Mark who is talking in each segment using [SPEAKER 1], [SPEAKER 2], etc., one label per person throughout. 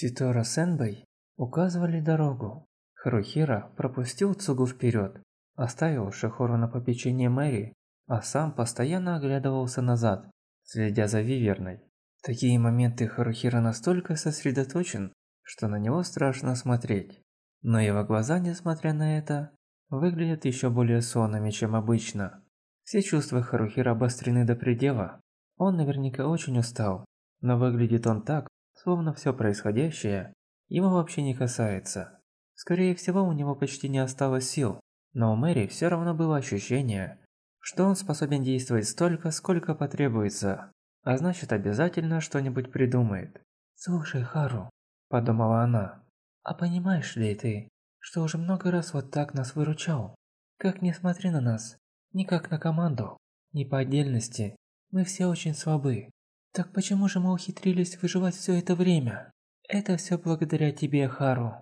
[SPEAKER 1] Ситора Сенбэй указывали дорогу. Харухира пропустил Цугу вперед, оставил Шихору на попечение Мэри, а сам постоянно оглядывался назад, следя за Виверной. В такие моменты Харухира настолько сосредоточен, что на него страшно смотреть. Но его глаза, несмотря на это, выглядят еще более сонными, чем обычно. Все чувства Харухира обострены до предела. Он наверняка очень устал, но выглядит он так, словно все происходящее его вообще не касается. Скорее всего, у него почти не осталось сил, но у Мэри все равно было ощущение, что он способен действовать столько, сколько потребуется, а значит обязательно что-нибудь придумает. «Слушай, Хару», – подумала она, – «а понимаешь ли ты, что уже много раз вот так нас выручал? Как ни смотри на нас, ни как на команду, ни по отдельности, мы все очень слабы. Так почему же мы ухитрились выживать все это время? Это все благодаря тебе, Хару.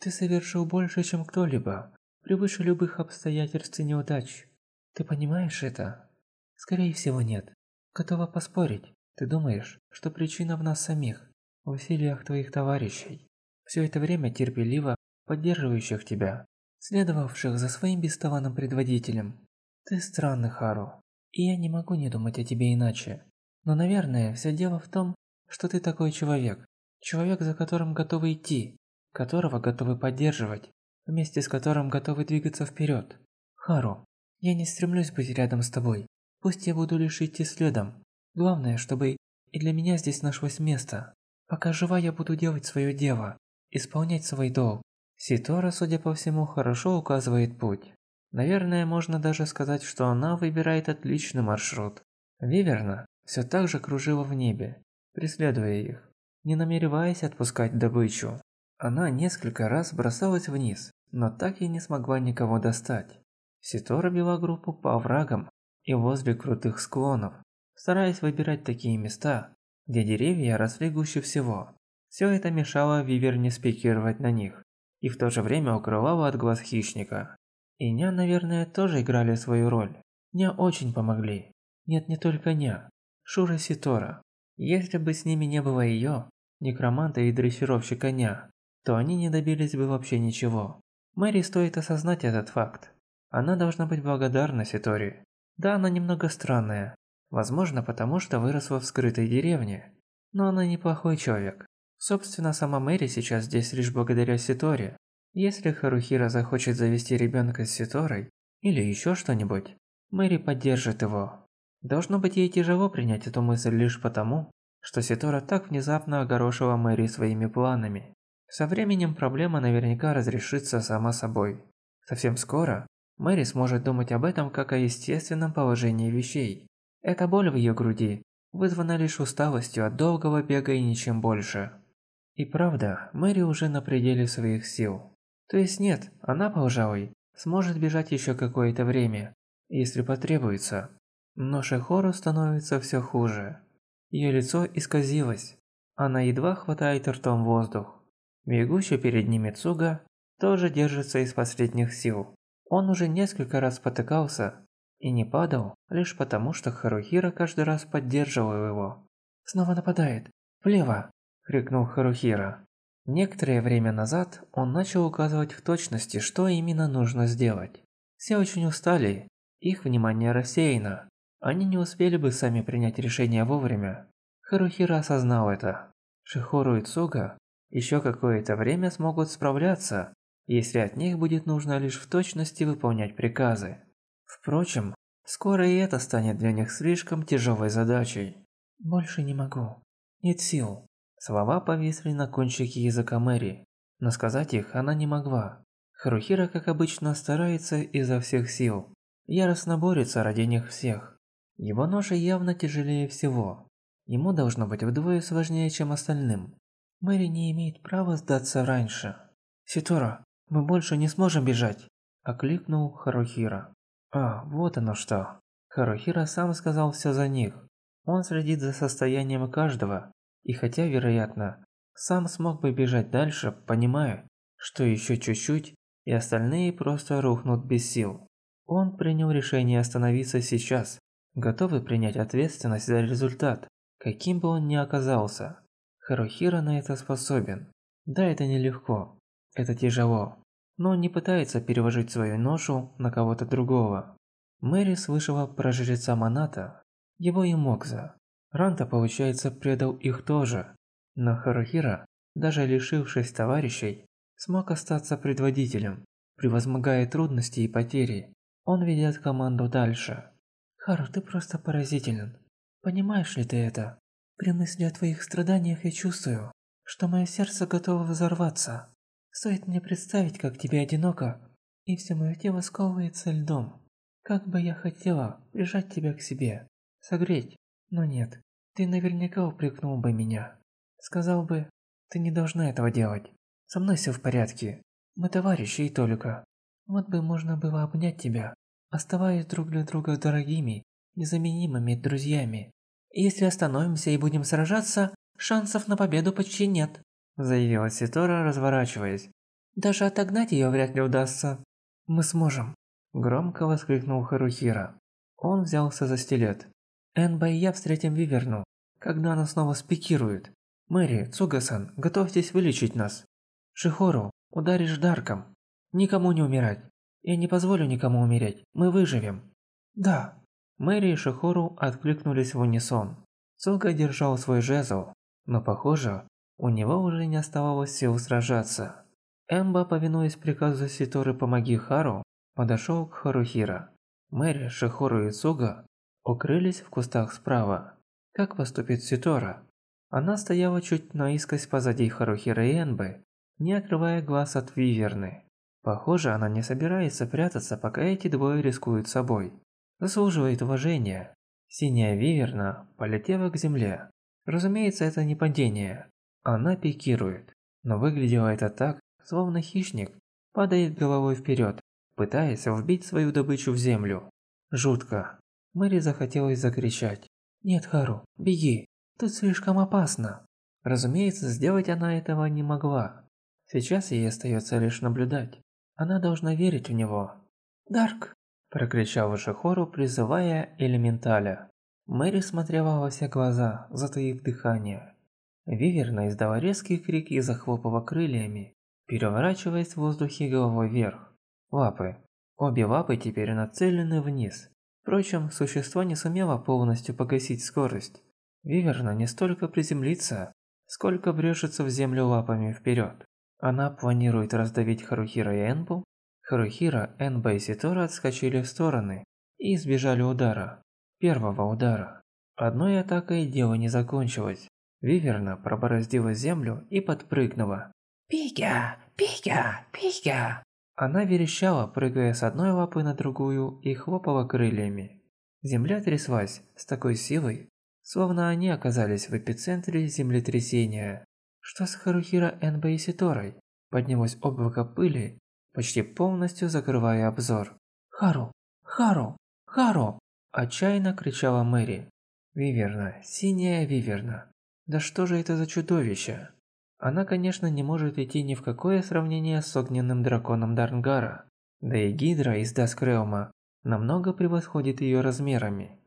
[SPEAKER 1] Ты совершил больше, чем кто-либо, превыше любых обстоятельств и неудач. Ты понимаешь это? Скорее всего, нет. Готова поспорить. Ты думаешь, что причина в нас самих, в усилиях твоих товарищей, все это время терпеливо поддерживающих тебя, следовавших за своим бесталанным предводителем. Ты странный, Хару, и я не могу не думать о тебе иначе. Но, наверное, все дело в том, что ты такой человек. Человек, за которым готовы идти, которого готовы поддерживать, вместе с которым готовы двигаться вперед. Хару, я не стремлюсь быть рядом с тобой. Пусть я буду лишь идти следом. Главное, чтобы и для меня здесь нашлось место. Пока жива, я буду делать свое дело, исполнять свой долг. Ситора, судя по всему, хорошо указывает путь. Наверное, можно даже сказать, что она выбирает отличный маршрут. Виверна все так же кружила в небе, преследуя их, не намереваясь отпускать добычу. Она несколько раз бросалась вниз, но так и не смогла никого достать. Ситора била группу по оврагам и возле крутых склонов, стараясь выбирать такие места, где деревья росли гуще всего. Все это мешало Виверне спикировать на них и в то же время укрывало от глаз хищника. И Ня, наверное, тоже играли свою роль. Ня очень помогли. Нет, не только Ня. Шура Ситора. Если бы с ними не было ее, некроманта и дрессировщика Ня, то они не добились бы вообще ничего. Мэри стоит осознать этот факт. Она должна быть благодарна Ситори. Да, она немного странная. Возможно, потому что выросла в скрытой деревне. Но она неплохой человек. Собственно, сама Мэри сейчас здесь лишь благодаря Ситори. Если Харухира захочет завести ребенка с Ситорой или еще что-нибудь, Мэри поддержит его. Должно быть ей тяжело принять эту мысль лишь потому, что Ситора так внезапно огорошила Мэри своими планами. Со временем проблема наверняка разрешится сама собой. Совсем скоро Мэри сможет думать об этом как о естественном положении вещей. Эта боль в ее груди вызвана лишь усталостью от долгого бега и ничем больше. И правда, Мэри уже на пределе своих сил. То есть нет, она, пожалуй, сможет бежать еще какое-то время, если потребуется. Но Шехору становится все хуже. Ее лицо исказилось. Она едва хватает ртом воздух. Бегущий перед ними Цуга тоже держится из последних сил. Он уже несколько раз потыкался и не падал, лишь потому, что Харухира каждый раз поддерживал его. «Снова нападает! Влево!» – крикнул Харухира. Некоторое время назад он начал указывать в точности, что именно нужно сделать. Все очень устали, их внимание рассеяно. Они не успели бы сами принять решение вовремя. Харухира осознал это. Шихору и Цуга еще какое-то время смогут справляться, если от них будет нужно лишь в точности выполнять приказы. Впрочем, скоро и это станет для них слишком тяжелой задачей. «Больше не могу. Нет сил. Слова повисли на кончике языка Мэри, но сказать их она не могла. Харухира, как обычно, старается изо всех сил. Яростно борется ради них всех. Его ноша явно тяжелее всего. Ему должно быть вдвое сложнее, чем остальным. Мэри не имеет права сдаться раньше. «Ситора, мы больше не сможем бежать!» – окликнул Харухира. «А, вот оно что!» Харухира сам сказал все за них. Он следит за состоянием каждого, и хотя, вероятно, сам смог бы бежать дальше, понимая, что еще чуть-чуть, и остальные просто рухнут без сил. Он принял решение остановиться сейчас, готовый принять ответственность за результат, каким бы он ни оказался. Харухира на это способен. Да, это нелегко. Это тяжело. Но он не пытается переложить свою ношу на кого-то другого. Мэри слышала про жреца Маната, его и Мокза. Ранта, получается, предал их тоже. Но Харухира, даже лишившись товарищей, смог остаться предводителем, превозмогая трудности и потери. Он ведет команду дальше. Хару, ты просто поразителен. Понимаешь ли ты это? При мысли о твоих страданиях я чувствую, что мое сердце готово взорваться. Стоит мне представить, как тебе одиноко, и все мое тело сковывается льдом. Как бы я хотела прижать тебя к себе, согреть, но нет, ты наверняка упрекнул бы меня. Сказал бы, ты не должна этого делать. Со мной все в порядке. Мы товарищи и только. Вот бы можно было обнять тебя, оставаясь друг для друга дорогими, незаменимыми друзьями. Если остановимся и будем сражаться, шансов на победу почти нет, заявила Ситора, разворачиваясь. Даже отогнать ее вряд ли удастся. Мы сможем, громко воскликнул Харухира. Он взялся за стилет. Энба и я встретим Виверну, когда она снова спикирует. Мэри, Цугасан, готовьтесь вылечить нас. Шихору, ударишь Дарком. Никому не умирать. Я не позволю никому умереть. Мы выживем. Да. Мэри и Шихору откликнулись в унисон. Цуга держал свой жезл, но похоже, у него уже не оставалось сил сражаться. Эмба, повинуясь приказу Ситоры «Помоги Хару», подошел к Харухира. Мэри, Шихору и Цуга укрылись в кустах справа. Как поступит Ситора? Она стояла чуть наискось позади Харухира и Энбы, не отрывая глаз от Виверны. Похоже, она не собирается прятаться, пока эти двое рискуют собой. Заслуживает уважения. Синяя Виверна полетела к земле. Разумеется, это не падение. Она пикирует. Но выглядело это так, словно хищник падает головой вперед, пытаясь вбить свою добычу в землю. Жутко. Мэри захотелось закричать. «Нет, Хару, беги!» Тут слишком опасно. Разумеется, сделать она этого не могла. Сейчас ей остается лишь наблюдать. Она должна верить в него. «Дарк!» – прокричал Шихору, призывая Элементаля. Мэри смотрела во все глаза, затаив дыхание. Виверна издала резкий крик и захлопала крыльями, переворачиваясь в воздухе головой вверх. Лапы. Обе лапы теперь нацелены вниз. Впрочем, существо не сумело полностью погасить скорость. Виверна не столько приземлится, сколько брешется в землю лапами вперед. Она планирует раздавить Харухира и Энбу. Харухира, Энба и Ситора отскочили в стороны и избежали удара. Первого удара. Одной атакой дело не закончилось. Виверна пробороздила землю и подпрыгнула. «Пига! Пига! Пига!» Она верещала, прыгая с одной лапы на другую и хлопала крыльями. Земля тряслась с такой силой, словно они оказались в эпицентре землетрясения. Что с Харухира Энбэ и Ситорой? Поднялось облако пыли, почти полностью закрывая обзор. «Хару! Хару! Хару!» Отчаянно кричала Мэри. Виверна, синяя Виверна. Да что же это за чудовище? Она, конечно, не может идти ни в какое сравнение с огненным драконом Дарнгара. Да и Гидра из Даскреума намного превосходит ее размерами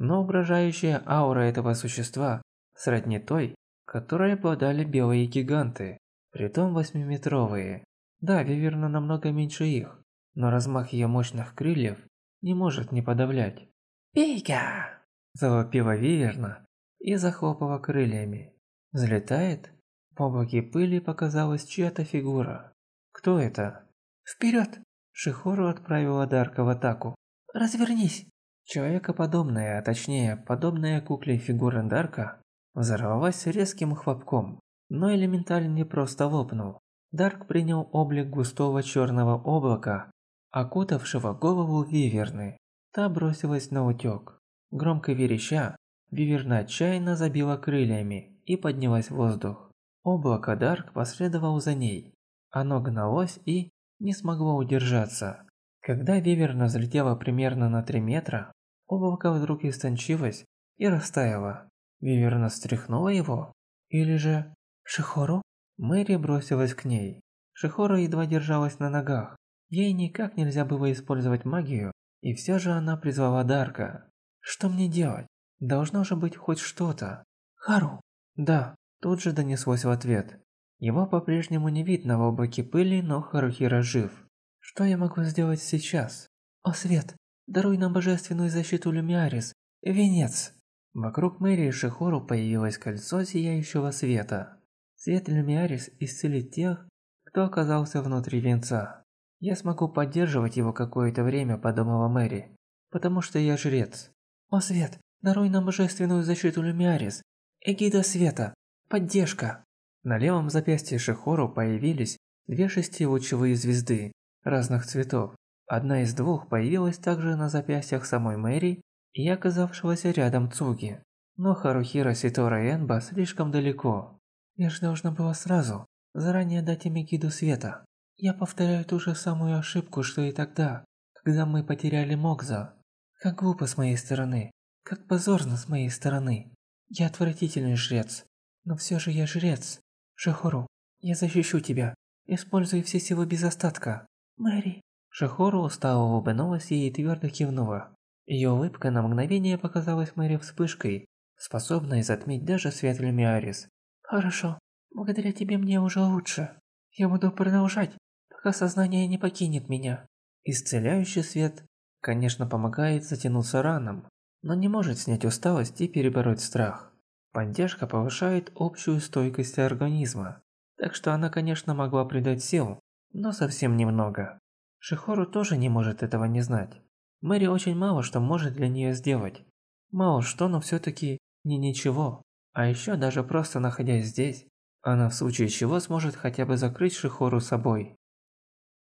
[SPEAKER 1] но угрожающая аура этого существа сродни той, которой обладали белые гиганты, притом восьмиметровые. Да, Виверна намного меньше их, но размах ее мощных крыльев не может не подавлять. «Пика!» – завопила Виверна и захлопала крыльями. Взлетает? В облаке пыли показалась чья-то фигура. Кто это? «Вперед!» Шихору отправила Дарка в атаку. «Развернись!» Человекоподобная, а точнее, подобная кукле фигура Дарка, взорвалась резким хлопком, но элементаль не просто лопнул. Дарк принял облик густого черного облака, окутавшего голову Виверны. Та бросилась на утек. Громко вереща, Виверна отчаянно забила крыльями и поднялась в воздух. Облако Дарк последовал за ней. Оно гналось и не смогло удержаться. Когда Виверна взлетела примерно на 3 метра, облако вдруг истончилось и растаяло. Виверна стряхнула его? Или же... Шихору? Мэри бросилась к ней. Шихора едва держалась на ногах. Ей никак нельзя было использовать магию, и все же она призвала Дарка. Что мне делать? Должно же быть хоть что-то. Хару? Да. Тут же донеслось в ответ. Его по-прежнему не видно в облаке пыли, но Харухира жив. Что я могу сделать сейчас? О, Свет, даруй нам божественную защиту Люмиарис. Венец. Вокруг мэрии Шихору появилось кольцо сияющего света. Свет Люмиарис исцелит тех, кто оказался внутри венца. Я смогу поддерживать его какое-то время, подумала Мэри, потому что я жрец. О, Свет, даруй нам божественную защиту Люмиарис. Эгида Света. Поддержка. На левом запястье Шихору появились две шестилучевые звезды разных цветов. Одна из двух появилась также на запястьях самой Мэри и оказавшегося рядом Цуги. Но Харухира, Ситора и Энба слишком далеко. Я же должна была сразу, заранее дать им гиду света. Я повторяю ту же самую ошибку, что и тогда, когда мы потеряли Мокза. Как глупо с моей стороны, как позорно с моей стороны. Я отвратительный жрец, но все же я жрец. Шахору, я защищу тебя. Используй все силы без остатка. Мэри. Шахору устало улыбнулась ей и твердо кивнула. Ее улыбка на мгновение показалась Мэри вспышкой, способной затмить даже свет Люмиарис. «Хорошо. Благодаря тебе мне уже лучше. Я буду продолжать, пока сознание не покинет меня». Исцеляющий свет, конечно, помогает затянуться ранам, но не может снять усталость и перебороть страх. Поддержка повышает общую стойкость организма, так что она, конечно, могла придать сил, но совсем немного. Шихору тоже не может этого не знать. Мэри очень мало что может для нее сделать. Мало что, но все-таки не ничего. А еще даже просто находясь здесь, она в случае чего сможет хотя бы закрыть Шихору собой.